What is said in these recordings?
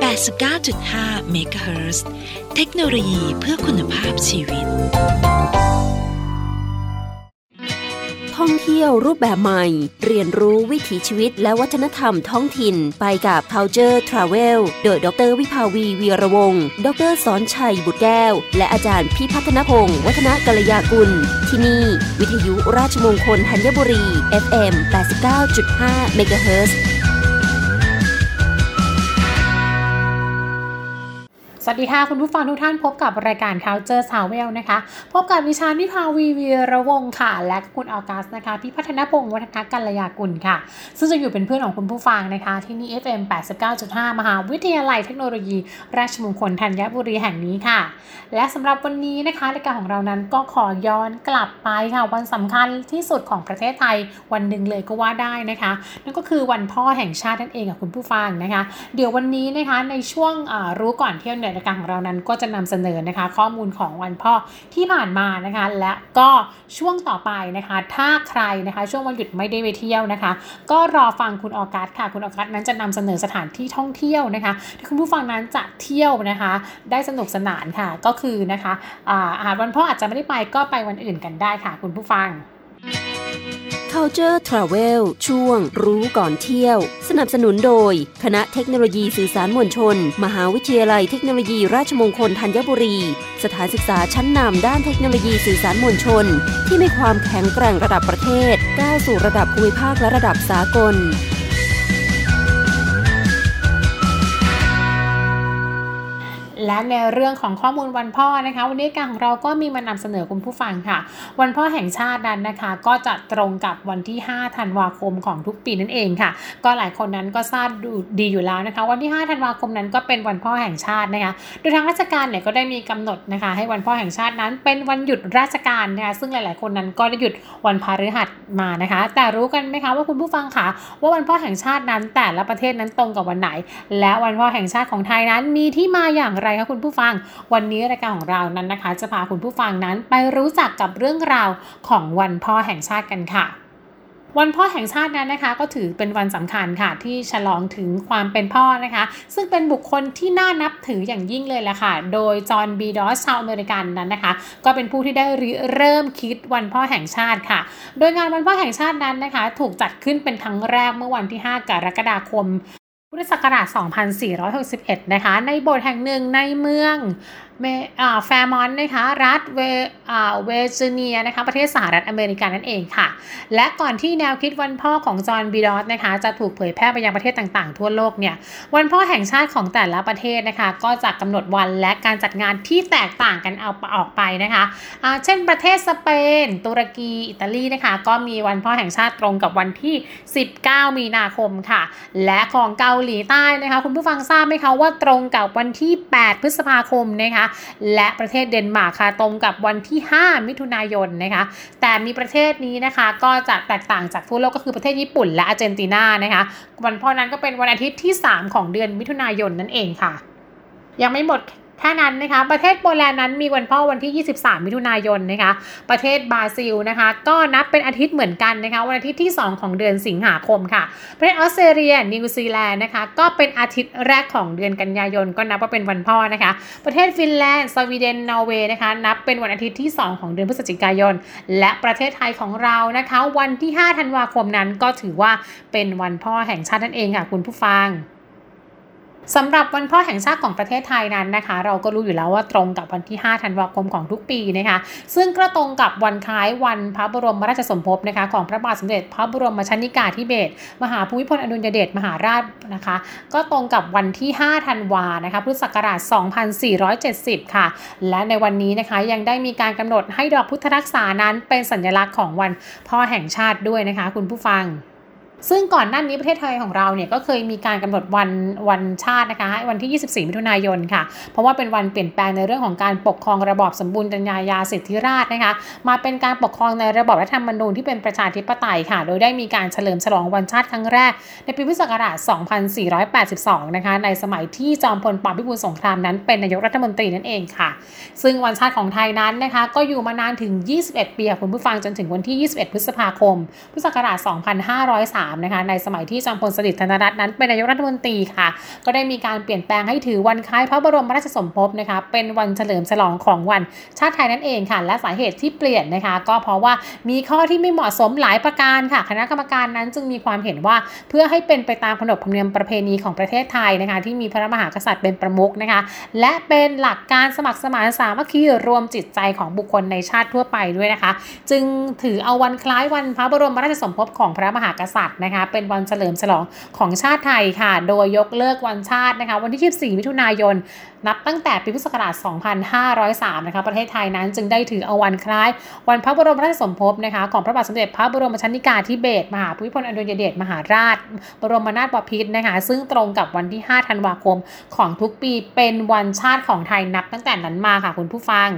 89.5 MHz เฮิร์เทคโนโลยีเพื่อคุณภาพชีวิต ท่องเที่ยวรูปแบบใหม่ เรียนรู้วิถีชีวิตและวัฒนธรรมท้องถิ่นไปกับ Culture Travel โดยดรวิภาวีวีระวงศ์ดรสอนชัยบุตรแก้ว และอาจารย์พิพัฒนพงศ์วัฒนกัลยากุล ที่นี่ วิทยุราชมงคลธัญบุรี FM 89.5 MHz สวัสดีค่ะ คุณผู้ฟังทุกท่านพบกับรายการ Culture s o u w e l นะคะ พบกับวิชานิพาวีวีระวงค่ะ และคุณออกัสนะคะพิพัฒนพงศ์วัฒนกัลยากุลค่ะ ซึ่งจะอยู่เป็นเพื่อนของคุณผู้ฟังนะคะ ที่นี่ FM 89.5 มหาวิทยาลัยเทคโนโลยี ราชมงคลธัญบุรีแห่งนี้ค่ะ และสำหรับวันนี้นะคะรายการของเรานั้นก็ขอย้อนกลับไปค่ะ วันสำคัญที่สุดของประเทศไทยวันหนึ่งเลยก็ว่าได้นะคะ นั่นก็คือวันพ่อแห่งชาตินั่นเองค่ะคุณผู้ฟังนะคะ เดี๋ยววันนี้นะคะในช่วงรู้ก่อนเที่ยวเนี่ยรายการของเรานั้นก็จะนำเสนอนะคะ ข้อมูลของวันพ่อที่ผ่านมานะคะ และก็ช่วงต่อไปนะคะ ถ้าใครนะคะ ช่วงวันหยุดไม่ได้ไปเที่ยวนะคะ ก็รอฟังคุณออกัสค่ะ คุณออกัสนั้นจะนำเสนอสถานที่ท่องเที่ยวนะคะที่คุณผู้ฟังนั้นจะเที่ยวนะคะ ได้สนุกสนานค่ะ ก็คือนะคะอาวันพ่ออาจจะไม่ได้ไปก็ไปวันอื่นกันได้ค่ะ คุณผู้ฟัง Culture Travel ช่วงรู้ก่อนเที่ยว สนับสนุนโดย คณะเทคโนโลยีสื่อสารมวลชน มหาวิทยาลัยเทคโนโลยีราชมงคลธัญบุรี สถานศึกษาชั้นนำด้านเทคโนโลยีสื่อสารมวลชน ที่มีความแข็งแกร่งระดับประเทศก้าวสู่ระดับภูมิภาคและระดับสากล และในเรื่องของข้อมูลวันพ่อนะคะ วันนี้การของเราก็มีมานำเสนอคุณผู้ฟังค่ะ วันพ่อแห่งชาตินั้นนะคะ ก็จะตรงกับวันที่ 5 ธันวาคมของทุกปีนั่นเองค่ะ ก็หลายคนนั้นก็ทราบดีอยู่แล้วนะคะ วันที่ 5 ธันวาคมนั้นก็เป็นวันพ่อแห่งชาตินะคะ โดยทางราชการเนี่ยก็ได้มีกำหนดนะคะ ให้วันพ่อแห่งชาตินั้นเป็นวันหยุดราชการนะคะซึ่งหลาย ๆ คนนั้นก็ได้หยุดวันพฤหัสมานะคะ แต่รู้กันไหมคะว่าคุณผู้ฟังคะว่าวันพ่อแห่งชาตินั้นแต่ละประเทศนั้นตรงกับวันไหน และวันพ่อแห่งชาติของไทยนั้นมีที่มาอย่างไรคะคุณผู้ฟัง วันนี้รายการของเรานั้นนะคะ จะพาคุณผู้ฟังนั้นไปรู้จักกับเรื่องราวของวันพ่อแห่งชาติกันค่ะวันพ่อแห่งชาตินั้นนะคะก็ถือเป็นวันสำคัญค่ะที่ฉลองถึงความเป็นพ่อนะคะ ซึ่งเป็นบุคคลที่น่านับถืออย่างยิ่งเลยแหละค่ะ โดยจอห์นบีดอสชาวอเมริกันนั้นนะคะ ก็เป็นผู้ที่ได้เริ่มคิดวันพ่อแห่งชาติค่ะ โดยงานวันพ่อแห่งชาตินั้นนะคะ ถูกจัดขึ้นเป็นครั้งแรกเมื่อวันที่ 5 กรกฎาคม พุทธศักราช 2461 นะคะ ในโบสถ์แห่งหนึ่งในเมือง แฟร์มอนต์นะคะรัฐเวสต์เวอร์จิเนียนะคะประเทศสหรัฐอเมริกานั่นเองค่ะ และก่อนที่แนวคิดวันพ่อของจอห์นบีดอดด์นะคะจะถูกเผยแพร่ไปยังประเทศต่างๆ ทั่วโลกเนี่ยวันพ่อแห่งชาติของแต่ละประเทศนะคะ ก็จะกำหนดวันและการจัดงานที่แตกต่างกันเอาออกไปนะคะเช่นประเทศสเปน ตุรกีอิตาลีนะคะก็มีวันพ่อแห่งชาติตรงกับวันที่ 19 มีนาคมค่ะ และของเกาหลีใต้นะคะคุณผู้ฟังทราบไหมคะว่าตรงกับวันที่ 8 พฤษภาคมนะคะและประเทศเดนมาร์กค่ะตรงกับวันที่ 5 มิถุนายนนะคะแต่มีประเทศนี้นะคะก็จะแตกต่างจากทั่วโลกก็คือประเทศญี่ปุ่นและอาร์เจนตินานะคะวันพ่อนั้นก็เป็นวันอาทิตย์ที่ 3 ของเดือนมิถุนายนนั่นเองค่ะ ยังไม่หมด แค่นั้นนะคะ ประเทศโปแลนด์นั้นมีวันพ่อวันที่ 23 มิถุนายนนะคะ ประเทศบราซิลนะคะ ก็นับเป็นอาทิตย์เหมือนกันนะคะ วันอาทิตย์ที่ 2 ของเดือนสิงหาคมค่ะ ประเทศออสเตรเลีย นิวซีแลนด์นะคะ ก็เป็นอาทิตย์แรกของเดือนกันยายน ก็นับว่าเป็นวันพ่อนะคะ ประเทศฟินแลนด์ สวีเดน นอร์เวย์นะคะ นับเป็นวันอาทิตย์ที่ 2 ของเดือนพฤศจิกายน และประเทศไทยของเรานะคะ วันที่ 5 ธันวาคมนั้นก็ถือว่าเป็นวันพ่อแห่งชาตินั่นเองค่ะคุณผู้ฟัง สำหรับวันพ่อแห่งชาติของประเทศไทยนั้นนะคะ เราก็รู้อยู่แล้วว่าตรงกับวันที่ 5 ธันวาคมของทุกปีนะคะ ซึ่งก็ตรงกับวันคล้ายวันพระบรมราชสมภพนะคะของพระบาทสมเด็จ พระบรมชนิกาธิเบศรมหาภูมิพลอดุลยเดชมหาราชนะคะ ก็ตรงกับวันที่ 5 ธันวานะคะพุทธศักราช 2470 ค่ะ และในวันนี้นะคะยังได้มีการกำหนดให้ดอกพุทธรักษานั้นเป็นสัญลักษณ์ของวันพ่อแห่งชาติด้วยนะคะ คุณผู้ฟัง ซึ่งก่อนหน้านี้ประเทศไทยของเราเนี่ยก็เคยมีการกำหนดวันวันชาตินะคะวันที่ 24 มิถุนายนค่ะ เพราะว่าเป็นวันเปลี่ยนแปลงในเรื่องของการปกครองระบอบสมบูรณ์ญายาสิทธิราชนะคะ มาเป็นการปกครองในระบอบรัฐธรรมนูญที่เป็นประชาธิปไตยค่ะ โดยได้มีการเฉลิมฉลองวันชาติครั้งแรก ในปีพุทธศักราช 2482 นะคะ ในสมัยที่จอมพลปพิบูลสงครามนั้นเป็นนายกรัฐมนตรีนั่นเองค่ะ ซึ่งวันชาติของไทยนั้นนะคะก็อยู่มานานถึง 21 ปีคุณผู้ฟังจนถึงวันที่ 21 พฤษภาคม พุทธศักราช 2503นะคะในสมัยที่จอมพลสฤษดิ์ธนรัตน์นั้นเป็นนายกรัฐมนตรีค่ะ ก็ได้มีการเปลี่ยนแปลงให้ถือวันคล้ายพระบรมราชสมภพนะคะเป็นวันเฉลิมฉลองของวันชาติไทยนั่นเองค่ะ และสาเหตุที่เปลี่ยนนะคะ ก็เพราะว่ามีข้อที่ไม่เหมาะสมหลายประการค่ะ คณะกรรมการนั้นจึงมีความเห็นว่าเพื่อให้เป็นไปตามขนบธรรมเนียมประเพณีของประเทศไทยนะคะ ที่มีพระมหากษัตริย์เป็นประมุขนะคะ และเป็นหลักการสมัครสมานสามัคคีรวมจิตใจของบุคคลในชาติทั่วไปด้วยนะคะ จึงถือเอาวันคล้ายวันพระบรมราชสมภพของพระมหากษัตริย์นะคะ เป็นวันเฉลิมฉลองของชาติไทยค่ะ โดยยกเลิกวันชาตินะคะ วันที่ 24 มิถุนายน นับตั้งแต่ปีพุทธศักราช 2503 นะคะ ประเทศไทยนั้นจึงได้ถือเอาวันคล้าย วันพระบรมราชสมภพนะคะ ของพระบาทสมเด็จพระบรมชนกาธิเบศรมหาภูมิพลอดุลยเดชมหาราช บรมนาถบพิตรนะคะ ซึ่งตรงกับวันที่ 5 ธันวาคมของทุกปีเป็นวันชาติของไทยนับตั้งแต่นั้นมาค่ะคุณผู้ฟัง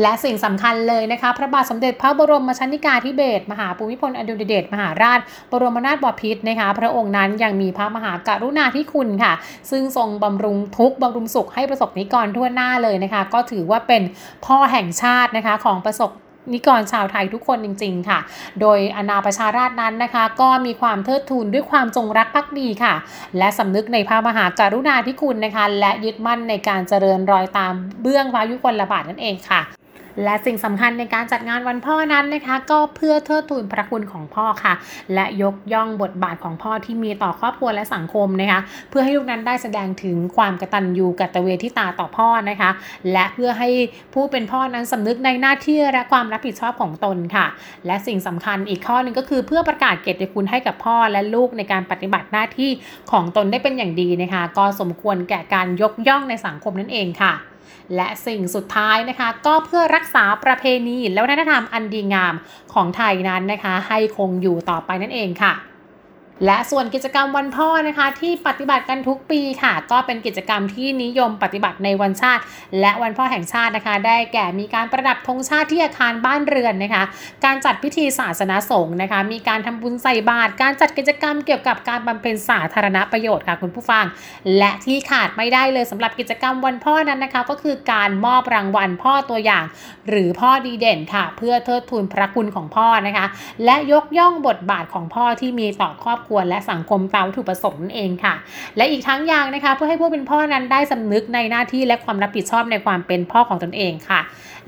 และสิ่งสำคัญเลยนะคะ พระบาทสมเด็จพระบรมชนกาธิเบศรมหาภูมิพลอดุลยเดชมหาราช บรมนาถบพิตรนะคะ พระองค์นั้นยังมีพระมหากรุณาธิคุณค่ะ ซึ่งทรงบำรุงทุกข์บำรุงสุขให้ประสบนิกรทั่วหน้าเลยนะคะ ก็ถือว่าเป็นพ่อแห่งชาตินะคะของประสบนิกรชาวไทยทุกคนจริง ๆ ค่ะ โดยอนาประชาราชนั้นนะคะ ก็มีความเทิดทูนด้วยความจงรักภักดีค่ะ และสำนึกในพระมหากรุณาธิคุณนะคะ และยึดมั่นในการเจริญรอยตามเบื้องพระยุคลบาทนั่นเองค่ะ และสิ่งสำคัญในการจัดงานวันพ่อนั้นนะคะ ก็เพื่อเทิดทูนพระคุณของพ่อค่ะ และยกย่องบทบาทของพ่อที่มีต่อครอบครัวและสังคมนะคะ เพื่อให้ลูกนั้นได้แสดงถึงความกตัญญูกตเวทิตาต่อพ่อนะคะ และเพื่อให้ผู้เป็นพ่อนั้นสำนึกในหน้าที่และความรับผิดชอบของตนค่ะ และสิ่งสำคัญอีกข้อหนึ่งก็คือเพื่อประกาศเกียรติคุณให้กับพ่อและลูกในการปฏิบัติหน้าที่ของตนได้เป็นอย่างดีนะคะ ก็สมควรแก่การยกย่องในสังคมนั่นเองค่ะ และสิ่งสุดท้ายนะคะ ก็เพื่อรักษาประเพณีและวัฒนธรรมอันดีงามของไทยนั้นนะคะ ให้คงอยู่ต่อไปนั่นเองค่ะ และส่วนกิจกรรมวันพ่อนะคะที่ปฏิบัติกันทุกปีค่ะ ก็เป็นกิจกรรมที่นิยมปฏิบัติในวันชาติ และวันพ่อแห่งชาตินะคะ ได้แก่มีการประดับธงชาติที่อาคารบ้านเรือนนะคะ การจัดพิธีศาสนาสงฆ์นะคะ มีการทำบุญใส่บาตรการจัดกิจกรรมเกี่ยวกับการบำเพ็ญสาธารณประโยชน์ค่ะคุณผู้ฟัง และที่ขาดไม่ได้เลยสำหรับกิจกรรมวันพ่อนั้นนะคะ ก็คือการมอบรางวัลพ่อตัวอย่าง หรือพ่อดีเด่นค่ะ เพื่อเทิดทูนพระคุณของพ่อนะคะ และยกย่องบทบาทของพ่อที่มีต่อครอบครัวและสังคมตามวัตถุประสงค์นั่นเองค่ะ และอีกทั้งอย่างนะคะ เพื่อให้ผู้เป็นพ่อนั้นได้สำนึกในหน้าที่และความรับผิดชอบในความเป็นพ่อของตนเองค่ะ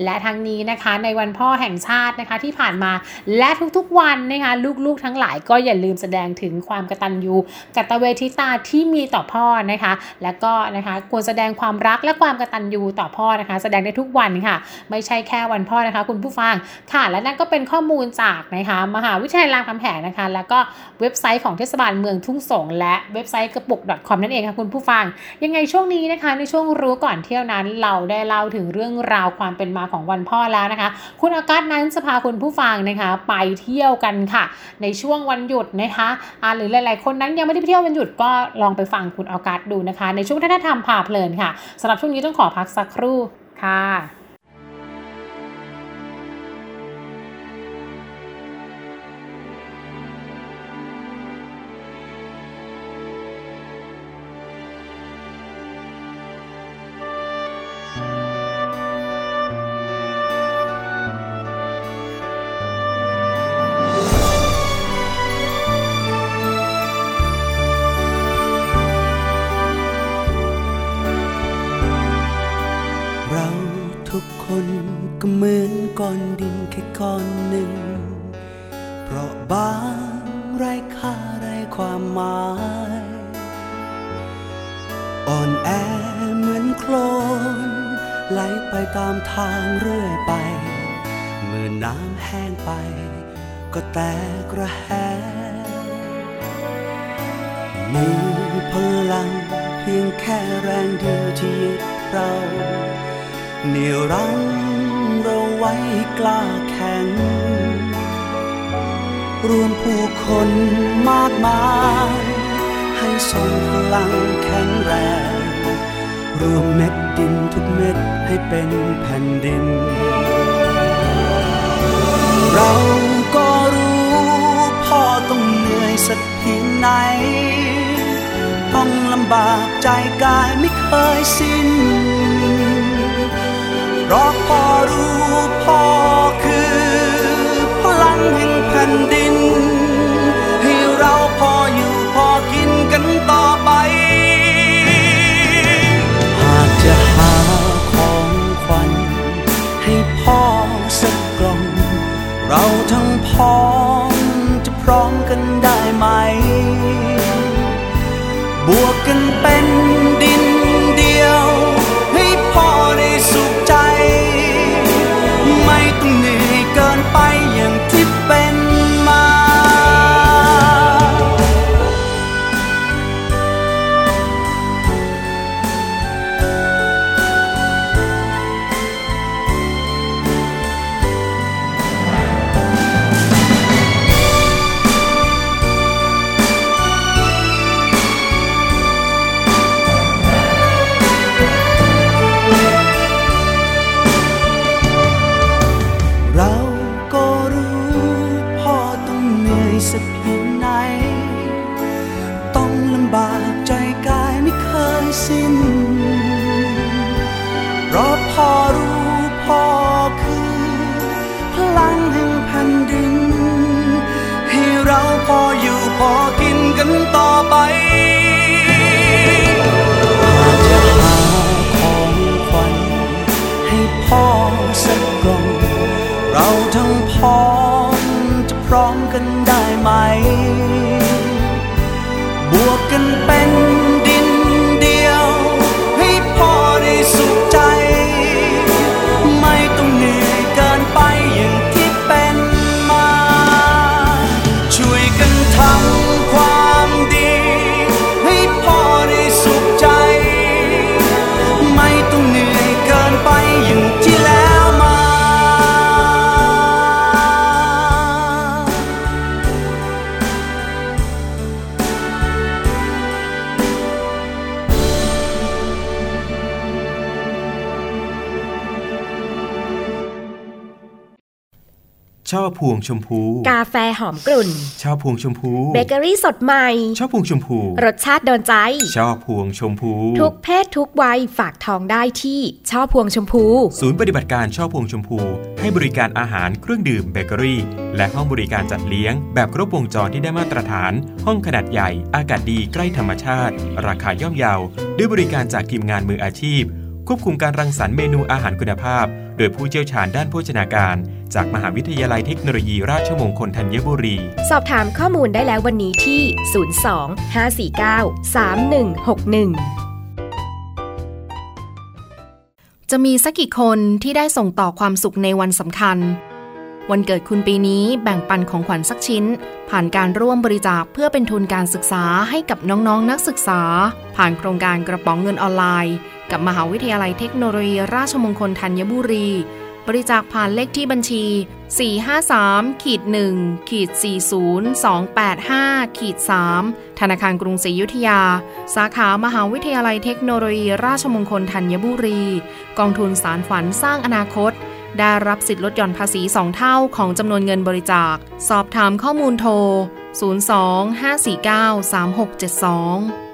และทั้งนี้นะคะในวันพ่อแห่งชาตินะคะที่ผ่านมาและทุกๆวันนะคะลูกๆทั้งหลายก็อย่าลืมแสดงถึงความกตัญญูกตเวทิตาที่มีต่อพ่อนะคะ และก็นะคะควรแสดงความรักและความกตัญญูต่อพ่อนะคะ แสดงได้ทุกวันค่ะ ไม่ใช่แค่วันพ่อนะคะ คุณผู้ฟังค่ะ และนั่นก็เป็นข้อมูลจากนะคะมหาวิทยาลัยรามคำแหงนะคะ แล้วก็เว็บไซต์ของเทศบาลเมืองทุ่งสง และเว็บไซต์กระปุก .com นั่นเองค่ะคุณผู้ฟัง ยังไงช่วงนี้นะคะ ในช่วงรู้ก่อนเที่ยวนั้น เราได้เล่าถึงเรื่องราวความเป็นมาของวันพ่อแล้วนะคะ คุณอากาศนั้นจะพาคุณผู้ฟังนะคะ ไปเที่ยวกันค่ะ ในช่วงวันหยุดนะคะอ่าหรือหลาย ๆ คนนั้นยังไม่ได้ไปเที่ยววันหยุดก็ลองไปฟังคุณอากาศดูนะคะ ในช่วงท่านธรรมพาเพลินค่ะสำหรับช่วงนี้ต้องขอพักสักครู่ค่ะ ไหน ต้องลำบากใจกายไม่เคยสิ้นเพราะพ่อรู้พ่อคือ พลังแห่งแผ่นดิน ให้เราพอ กันได้ไหม บวกกันเป็น พวงชมพู กาแฟหอมกลุ่นช่อพวงชมพู เบเกอรี่สดใหม่ช่อพวงชมพู รสชาติโดนใจช่อพวงชมพู ทุกเพศทุกวัยฝากทองได้ที่ช่อพวงชมพู ศูนย์ปฏิบัติการช่อพวงชมพู ให้บริการอาหารเครื่องดื่มเบเกอรี่ และห้องบริการจัดเลี้ยง แบบครบวงจรที่ได้มาตรฐาน ห้องขนาดใหญ่ อากาศดีใกล้ธรรมชาติ ราคาย่อมเยา ด้วยบริการจากทีมงานมืออาชีพ ควบคุมการรังสรรค์เมนูอาหารคุณภาพ โดยผู้เชี่ยวชาญด้านโภชนาการ จากมหาวิทยาลัยเทคโนโลยีราชมงคลธัญบุรี สอบถามข้อมูลได้แล้ววันนี้ที่ 02 549 3161จะมีสักกี่คนที่ได้ส่งต่อความสุขในวันสำคัญ วันเกิดคุณปีนี้แบ่งปันของขวัญสักชิ้น ผ่านการร่วมบริจาคเพื่อเป็นทุนการศึกษาให้กับน้องๆนนักศึกษา ผ่านโครงการกระป๋องเงินออนไลน์ กับมหาวิทยาลัยเทคโนโลยี ราชมงคลธัญบุรี บริจาคผ่านเลขที่บัญชี 453ขีด1ขีด40285ขีด3ธนาคารกรุงศรีอยุธยา สาขามหาวิทยาลัยเทคโนโลยี ราชมงคลธัญบุรี กองทุนสารฝันสร้างอนาคต ได้รับสิทธิลดหย่อนภาษี 2 เท่าของจำนวนเงินบริจาค สอบถามข้อมูลโทร 02 549 3672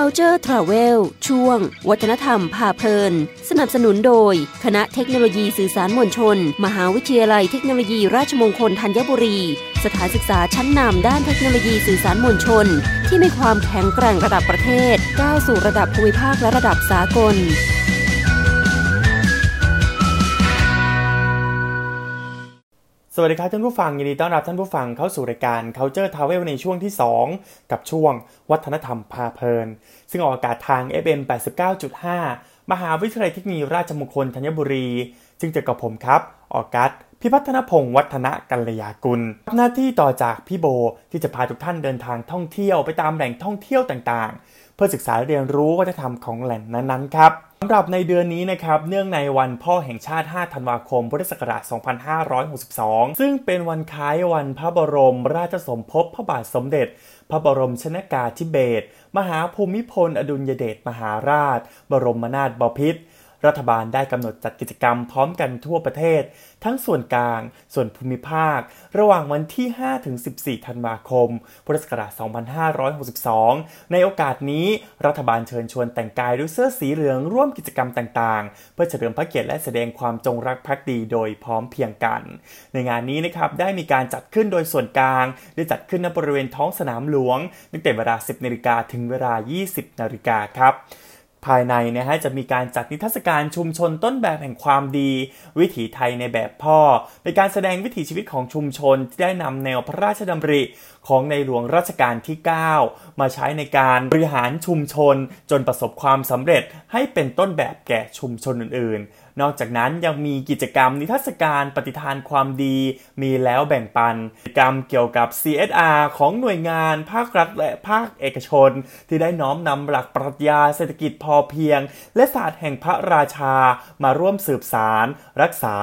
Culture Travel ช่วง วัฒนธรรมพาเพลิน สนับสนุนโดย คณะเทคโนโลยีสื่อสารมวลชน มหาวิทยาลัยเทคโนโลยีราชมงคลธัญบุรี สถานศึกษาชั้นนำด้านเทคโนโลยีสื่อสารมวลชน ที่มีความแข็งแกร่งระดับประเทศ ก้าวสู่ระดับภูมิภาคและระดับสากล สวัสดีครับท่านผู้ฟังยินดีต้อนรับท่านผู้ฟังเข้าสู่รายการ Culture Travel ในช่วงที่ 2 กับช่วงวัฒนธรรมพาเพลิน ซึ่งออกอากาศทาง FM 89.5 มหาวิทยาลัยเทคโนโลยีราชมงคลธัญบุรี ซึ่งจะกับผมครับ ออกัสพิพัฒนพงศ์วัฒนกัลยากุลหน้าที่ต่อจากพี่โบที่จะพาทุกท่านเดินทางท่องเที่ยวไปตามแหล่งท่องเที่ยวต่างๆ เพื่อศึกษาเรียนรู้วัฒนธรรมของแหล่งนั้นๆครับ สำหรับในเดือนนี้นะครับเนื่องในวันพ่อแห่งชาติ 5 ธันวาคม พุทธศักราช 2562 ซึ่งเป็นวันคล้ายวันพระบรม ราชสมภพพระบาทสมเด็จ พระบรมชนากาธิเบศรมหาภูมิพล อดุลยเดชมหาราช บรมนาถบพิตร รัฐบาลได้กำหนดจัดกิจกรรมพร้อมกันทั่วประเทศ ทั้งส่วนกลาง ส่วนภูมิภาค ระหว่างวันที่ 5 ถึง 14 ธันวาคม พุทธศักราช 2562 ในโอกาสนี้รัฐบาลเชิญชวนแต่งกายด้วยเสื้อสีเหลืองร่วมกิจกรรมต่างๆ เพื่อเฉลิมพระเกียรติและแสดงความจงรักภักดีโดยพร้อมเพียงกัน ในงานนี้นะครับได้มีการจัดขึ้นโดยส่วนกลาง ได้จัดขึ้นณบริเวณท้องสนามหลวงตั้งแต่เวลา 10นาฬิกาถึงเวลา 20นาฬิกาครับ ภายในนะฮะจะมีการจัดนิทรรศการชุมชนต้นแบบแห่งความดี วิถีไทยในแบบพ่อ เป็นการแสดงวิถีชีวิตของชุมชนที่ได้นำแนวพระราชดำริของในหลวงรัชกาลที่ 9 มาใช้ในการบริหารชุมชน จนประสบความสำเร็จให้เป็นต้นแบบแก่ชุมชนอื่นๆ นอกจากนั้นยังมีกิจกรรมนิทรรศการปฏิทานความดี มีแล้วแบ่งปัน กิจกรรมเกี่ยวกับ CSR ของหน่วยงาน ภาครัฐและภาคเอกชน ที่ได้น้อมนำหลักปรัชญาเศรษฐกิจพอเพียง และศาสตร์แห่งพระราชามาร่วมสืบสาร รักษา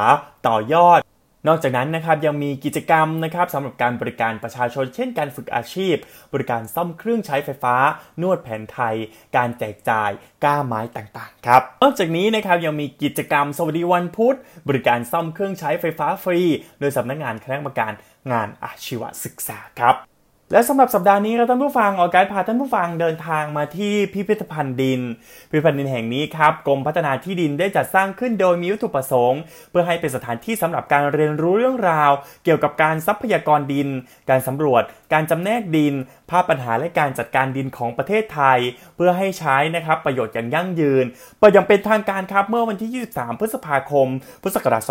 ต่อยอด นอกจากนั้นนะครับยังมีกิจกรรมนะครับสำหรับการบริการประชาชน เช่นการฝึกอาชีพ บริการซ่อมเครื่องใช้ไฟฟ้า นวดแผนไทย การแจกจ่ายก้าไม้ต่างๆครับนอกจากนี้นะครับยังมีกิจกรรมสวัสดีวันพุธ บริการซ่อมเครื่องใช้ไฟฟ้าฟรี โดยสำนักงานคณะกรรมการงานอาชีวศึกษาครับ และสำหรับสัปดาห์นี้เราท่านผู้ฟังออกการพาท่านผู้ฟังเดินทางมาที่พิพิธภัณฑ์ดิน พิพิธภัณฑ์ดินแห่งนี้ครับกรมพัฒนาที่ดินได้จัดสร้างขึ้นโดยมีวัตถุประสงค์ เพื่อให้เป็นสถานที่สำหรับการเรียนรู้เรื่องราว เกี่ยวกับการทรัพยากรดิน การสำรวจ การจำแนกดิน ภาพปัญหาและการจัดการดินของประเทศไทย เพื่อให้ใช้นะครับประโยชน์อย่างยั่งยืนเปิดอย่างเป็นทางการครับเมื่อวันที่ 23 พฤษภาคม พุทธศักราช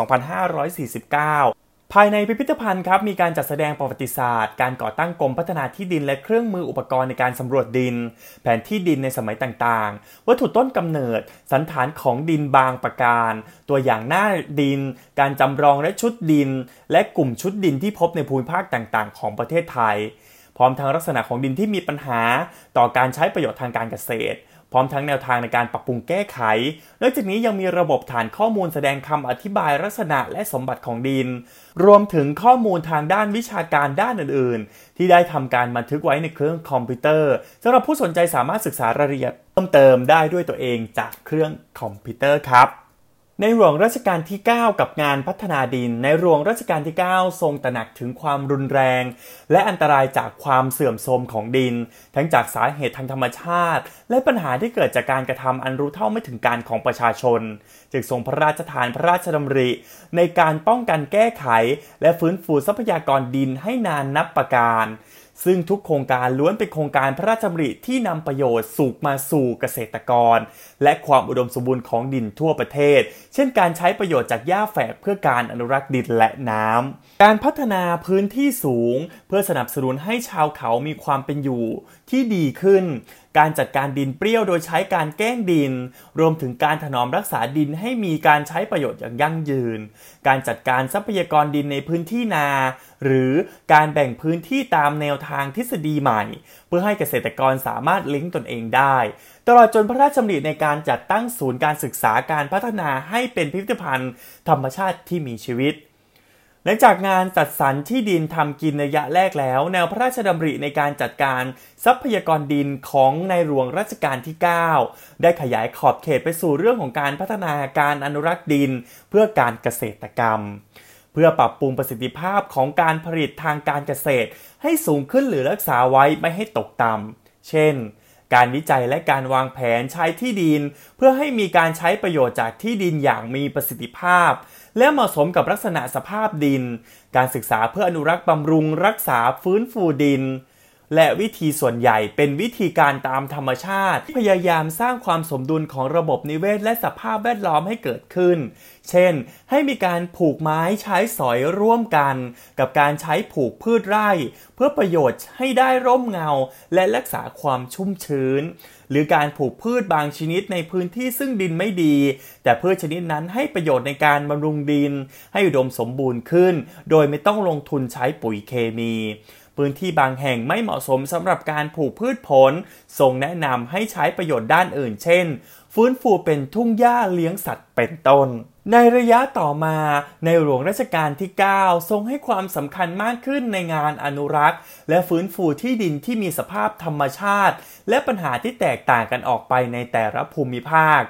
2549 ภายในพิพิธภัณฑ์ครับมีการจัดแสดงประวัติศาสตร์ การก่อตั้งกรมพัฒนาที่ดินและเครื่องมืออุปกรณ์ในการสำรวจดิน แผนที่ดินในสมัยต่างๆ วัตถุต้นกำเนิด สันฐานของดินบางประการ ตัวอย่างหน้าดิน การจำลองและชุดดิน และกลุ่มชุดดินที่พบในภูมิภาคต่างๆ ของประเทศไทย พร้อมทั้งลักษณะของดินที่มีปัญหาต่อการใช้ประโยชน์ทางการเกษตร พร้อมทั้งแนวทางในการปรับปรุงแก้ไข นอกจากนี้ยังมีระบบฐานข้อมูลแสดงคำอธิบายลักษณะและสมบัติของดิน รวมถึงข้อมูลทางด้านวิชาการด้านอื่น ๆ ที่ได้ทำการบันทึกไว้ในเครื่องคอมพิวเตอร์สำหรับผู้สนใจสามารถศึกษารายละเอียดเพิ่มเติมได้ด้วยตัวเองจากเครื่องคอมพิวเตอร์ครับ ในหลวงรัชกาลที่ 9 กับงานพัฒนาดิน ในหลวงรัชกาลที่ 9 ทรงตระหนักถึงความรุนแรง และอันตรายจากความเสื่อมโทรมของดิน ทั้งจากสาเหตุทางธรรมชาติ และปัญหาที่เกิดจากการกระทำอันรู้เท่าไม่ถึงการของประชาชน จึงทรงพระราชทานพระราชดำริ ในการป้องกันแก้ไข และฟื้นฟูทรัพยากรดินให้นานนับประการ ซึ่งทุกโครงการล้วนเป็นโครงการพระราชดำริที่นำประโยชน์สูกมาสู่เกษตรกร และความอุดมสมบูรณ์ของดินทั่วประเทศ เช่นการใช้ประโยชน์จากหญ้าแฝกเพื่อการอนุรักษ์ดินและน้ำ การพัฒนาพื้นที่สูง เพื่อสนับสนุนให้ชาวเขามีความเป็นอยู่ที่ดีขึ้น การจัดการดินเปรี้ยวโดยใช้การแกล้งดิน รวมถึงการถนอมรักษาดินให้มีการใช้ประโยชน์อย่างยั่งยืน การจัดการทรัพยากรดินในพื้นที่นา หรือการแบ่งพื้นที่ตามแนวทางทฤษฎีใหม่ เพื่อให้เกษตรกรสามารถเลิงก์ตนเองได้ ตลอดจนพระราชดำริในการจัดตั้งศูนย์การศึกษาการพัฒนาให้เป็นพิพิธภัณฑ์ ธรรมชาติที่มีชีวิต หลังจากงานจัดสรรที่ดินทำกินระยะแรกแล้ว แนวพระราชดำริในการจัดการทรัพยากรดินของในหลวงรัชกาลที่ 9 ได้ขยายขอบเขตไปสู่เรื่องของการพัฒนาการอนุรักษ์ดิน เพื่อการเกษตรกรรม เพื่อปรับปรุงประสิทธิภาพของการผลิตทางการเกษตร ให้สูงขึ้นหรือรักษาไว้ไม่ให้ตกต่ำเช่นการวิจัยและการวางแผนใช้ที่ดิน เพื่อให้มีการใช้ประโยชน์จากที่ดินอย่างมีประสิทธิภาพ และเหมาะสมกับลักษณะสภาพดิน การศึกษาเพื่ออนุรักษ์บำรุงรักษาฟื้นฟูดิน และวิธีส่วนใหญ่เป็นวิธีการตามธรรมชาติที่พยายามสร้างความสมดุลของระบบนิเวศและสภาพแวดล้อมให้เกิดขึ้น เช่น ให้มีการผูกไม้ใช้สอยร่วมกัน กับการใช้ผูกพืชไร่ เพื่อประโยชน์ให้ได้ร่มเงา และรักษาความชุ่มชื้น หรือการผูกพืชบางชนิดในพื้นที่ซึ่งดินไม่ดี แต่พืชชนิดนั้นให้ประโยชน์ในการบำรุงดิน ให้อุดมสมบูรณ์ขึ้น โดยไม่ต้องลงทุนใช้ปุ๋ยเคมี พื้นที่บางแห่งไม่เหมาะสมสำหรับการปลูกพืชผล ทรงแนะนำให้ใช้ประโยชน์ด้านอื่นเช่น ฟื้นฟูเป็นทุ่งหญ้าเลี้ยงสัตว์เป็นต้นในระยะต่อมาในหลวงรัชกาลที่ 9 ทรงให้ความสำคัญมากขึ้นในงานอนุรักษ์ และฟื้นฟูที่ดินที่มีสภาพธรรมชาติ และปัญหาที่แตกต่างกันออกไปในแต่ละภูมิภาค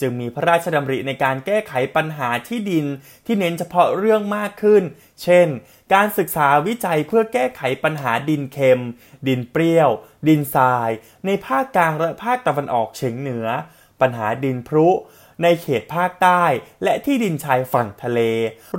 จึงมีพระราชดำริในการแก้ไขปัญหาที่ดินที่เน้นเฉพาะเรื่องมากขึ้น เช่น การศึกษาวิจัยเพื่อแก้ไขปัญหาดินเค็ม ดินเปรี้ยว ดินทราย ในภาคกลางและภาคตะวันออกเฉียงเหนือ ปัญหาดินพรุ ในเขตภาคใต้ และที่ดินชายฝั่งทะเล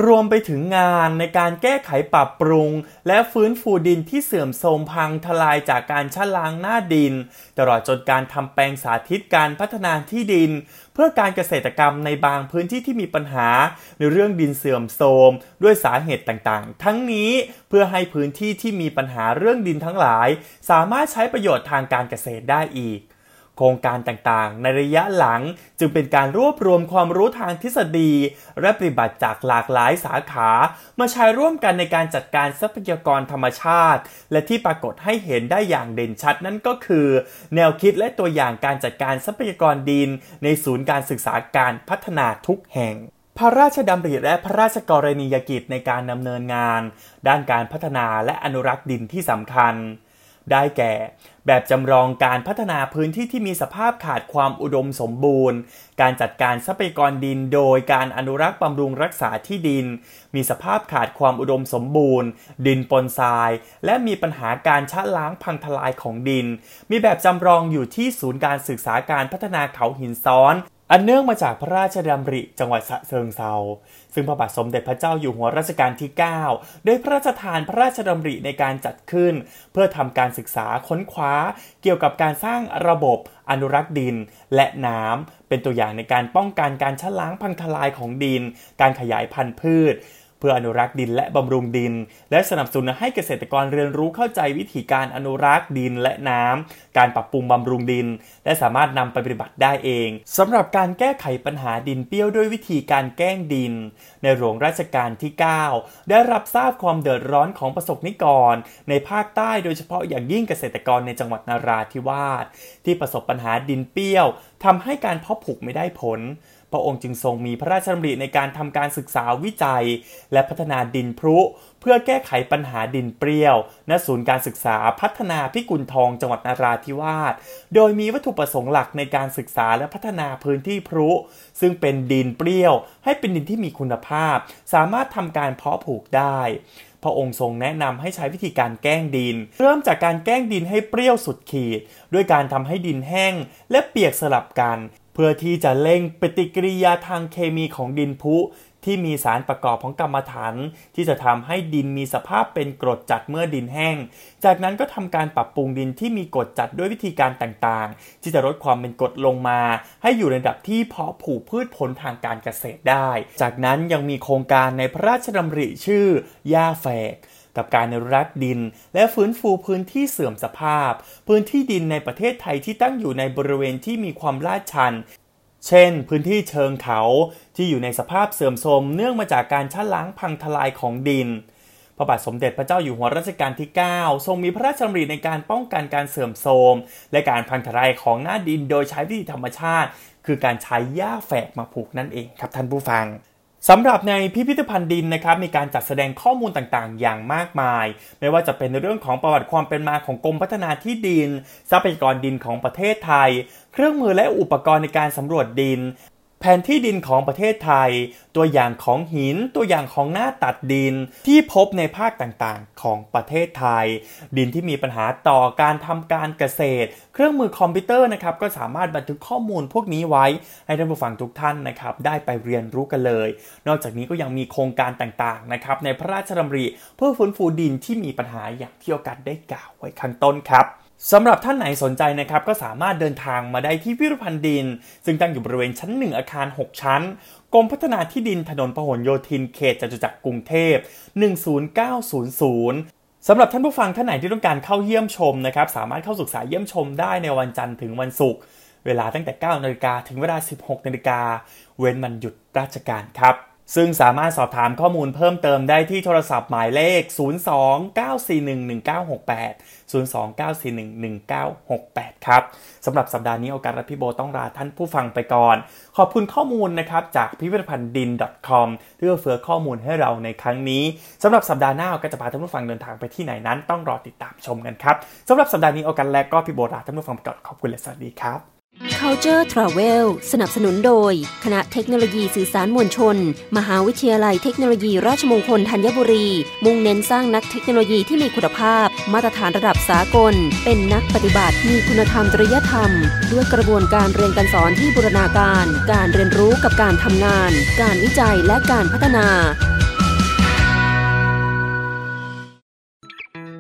รวมไปถึงงานในการแก้ไขปรับปรุง และฟื้นฟูดินที่เสื่อมโทรมพังทลายจากการชะล้างหน้าดิน ตลอดจนการทำแปลงสาธิตการพัฒนาที่ดิน เพื่อการเกษตรกรรมในบางพื้นที่ที่มีปัญหาในเรื่องดินเสื่อมโทรมด้วยสาเหตุต่างๆ ทั้งนี้เพื่อให้พื้นที่ที่มีปัญหาเรื่องดินทั้งหลาย สามารถใช้ประโยชน์ทางการเกษตรได้อีก โครงการต่างๆ ในระยะหลังจึงเป็นการรวบรวมความรู้ทางทฤษฎี และปฏิบัติจากหลากหลายสาขา มาใช้ร่วมกันในการจัดการทรัพยากรธรรมชาติ และที่ปรากฏให้เห็นได้อย่างเด่นชัดนั่นก็คือ แนวคิดและตัวอย่างการจัดการทรัพยากรดิน ในศูนย์การศึกษาการพัฒนาทุกแห่งพระราชดำริและพระราชกรณียกิจในการดำเนินงาน ด้านการพัฒนาและอนุรักษ์ดินที่สำคัญ ได้แก่ แบบจำลองการพัฒนาพื้นที่ที่มีสภาพขาดความอุดมสมบูรณ์ การจัดการทรัพยากรดินโดยการอนุรักษ์บำรุงรักษาที่ดิน มีสภาพขาดความอุดมสมบูรณ์ ดินปนทราย และมีปัญหาการชะล้างพังทลายของดิน มีแบบจำลองอยู่ที่ศูนย์การศึกษาการพัฒนาเขาหินซ้อนอันเนื่องมาจากพระราชดำริจังหวัดสะเชิงเซา ซึ่งพระบาทสมเด็จพระเจ้าอยู่หัวรัชกาลที่ 9 ได้พระราชทานพระราชดำริในการจัดขึ้น เพื่อทำการศึกษาค้นคว้า เกี่ยวกับการสร้างระบบอนุรักษ์ดินและน้ำเป็นตัวอย่างในการป้องกันการชะล้างพังทลายของดิน การขยายพันธุ์พืช เพื่ออนุรักษ์ดินและบำรุงดิน และสนับสนุนให้เกษตรกรเรียนรู้เข้าใจวิธีการอนุรักษ์ดินและน้ำ การปรับปรุงบำรุงดิน และสามารถนำไปปฏิบัติได้เองสำหรับการแก้ไขปัญหาดินเปี้ยวด้วยวิธีการแกล้งดิน ในหลวงราชการที่ 9 ได้รับทราบความเดือดร้อนของประสบนิกร ในภาคใต้โดยเฉพาะอย่างยิ่งเกษตรกรในจังหวัดนาราธิวาสที่ประสบปัญหาดินเปี้ยวทำให้การเพาะปลูกไม่ได้ผล พระองค์จึงทรงมีพระราชดำริในการทำการศึกษาวิจัย และพัฒนาดินพรุเพื่อแก้ไขปัญหาดินเปรี้ยว ณ ศูนย์การศึกษาพัฒนาพิกุลทองจังหวัดนาราธิวาส โดยมีวัตถุประสงค์หลักในการศึกษาและพัฒนาพื้นที่พรุซึ่งเป็นดินเปรี้ยว ให้เป็นดินที่มีคุณภาพ สามารถทำการเพาะปลูกได้พระองค์ทรงแนะนำให้ใช้วิธีการแกล้งดิน เริ่มจากการแกล้งดินให้เปรี้ยวสุดขีด ด้วยการทำให้ดินแห้งและเปียกสลับกัน พื่อที่จะเร่งปฏิกิริยาทางเคมีของดินพุ ที่มีสารประกอบของกรรมฐาน ที่จะทำให้ดินมีสภาพเป็นกรดจัดเมื่อดินแห้ง จากนั้นก็ทำการปรับปรุงดินที่มีกรดจัดด้วยวิธีการต่างๆ ที่จะลดความเป็นกรดลงมา ให้อยู่ในระดับที่เพาะปลูกพืชผลทางการเกษตรได้ จากนั้นยังมีโครงการในพระราชดำริชื่อหญ้าแฝก กับการอนุรักษ์ดิน และฟื้นฟูพื้นที่เสื่อมสภาพ พื้นที่ดินในประเทศไทยที่ตั้งอยู่ในบริเวณที่มีความลาดชัน เช่น พื้นที่เชิงเขาที่อยู่ในสภาพเสื่อมโทรมเนื่องมาจากการชะล้างพังทลายของดินพระบาทสมเด็จพระเจ้าอยู่หัวรัชกาลที่ 9 ทรงมีพระราชดำริในการป้องกันการเสื่อมโทรม และการพังทลายของหน้าดินโดยใช้วิธีธรรมชาติ คือการใช้หญ้าแฝกมาผูกนั่นเองครับท่านผู้ฟัง สำหรับในพิพิธภัณฑ์ดินนะครับมีการจัดแสดงข้อมูลต่างๆ อย่างมากมาย ไม่ว่าจะเป็นเรื่องของประวัติความเป็นมาของกรมพัฒนาที่ดิน ทรัพยากรดินของประเทศไทย เครื่องมือและอุปกรณ์ในการสำรวจดิน แผนที่ดินของประเทศไทย ตัวอย่างของหิน ตัวอย่างของหน้าตัดดินที่พบในภาคต่างๆ ของประเทศไทย ดินที่มีปัญหาต่อการทำการเกษตร เครื่องมือคอมพิวเตอร์นะครับก็สามารถบันทึกข้อมูลพวกนี้ไว้ ให้ท่านผู้ฟังทุกท่านนะครับได้ไปเรียนรู้กันเลย นอกจากนี้ก็ยังมีโครงการต่างๆนะครับในพระราชดำริเพื่อฟื้นฟูดินที่มีปัญหาอย่างที่โอกาสได้กล่าวไว้ข้างต้นครับ สำหรับท่านไหนสนใจนะครับก็สามารถเดินทางมาได้ที่พิพิธภัณฑ์ดิน ซึ่งตั้งอยู่บริเวณชั้น 1 อาคาร 6 ชั้นกรมพัฒนาที่ดินถนนพหลโยธินเขตจตุจักรกรุงเทพ 10900สำหรับท่านผู้ฟังท่านไหนที่ต้องการเข้าเยี่ยมชมนะครับสามารถเข้าศึกษาเยี่ยมชมได้ในวันจันทร์ถึงวันศุกร์เวลาตั้งแต่ 9 นาฬิกาถึงเวลา 16 นาฬิกาเว้นวันหยุดราชการครับ ซึ่งสามารถสอบถามข้อมูลเพิ่มเติมได้ที่โทรศัพท์หมายเลข 029411968 029411968 ครับสำหรับสัปดาห์นี้โอกาสและพี่โบต้องลาท่านผู้ฟังไปก่อน ขอบคุณข้อมูลนะครับจากพิพิธภัณฑ์ดิน .com ที่เอื้อเฟื้อข้อมูลให้เราในครั้งนี้สำหรับสัปดาห์หน้าก็จะพาท่านผู้ฟังเดินทางไปที่ไหนนั้น ต้องรอติดตามชมกันครับสำหรับสัปดาห์นี้โอกาสและก็พี่โบลาท่านผู้ฟังไปก่อนขอบคุณและสวัสดีครับ Culture Travel สนับสนุนโดย คณะเทคโนโลยีสื่อสารมวลชน มหาวิทยาลัยเทคโนโลยีราชมงคลธัญบุรี มุ่งเน้นสร้างนักเทคโนโลยีที่มีคุณภาพ มาตรฐานระดับสากล เป็นนักปฏิบัติมีคุณธรรมจริยธรรม ด้วยกระบวนการเรียนการสอนที่บูรณาการ การเรียนรู้กับการทำงาน การวิจัยและการพัฒนา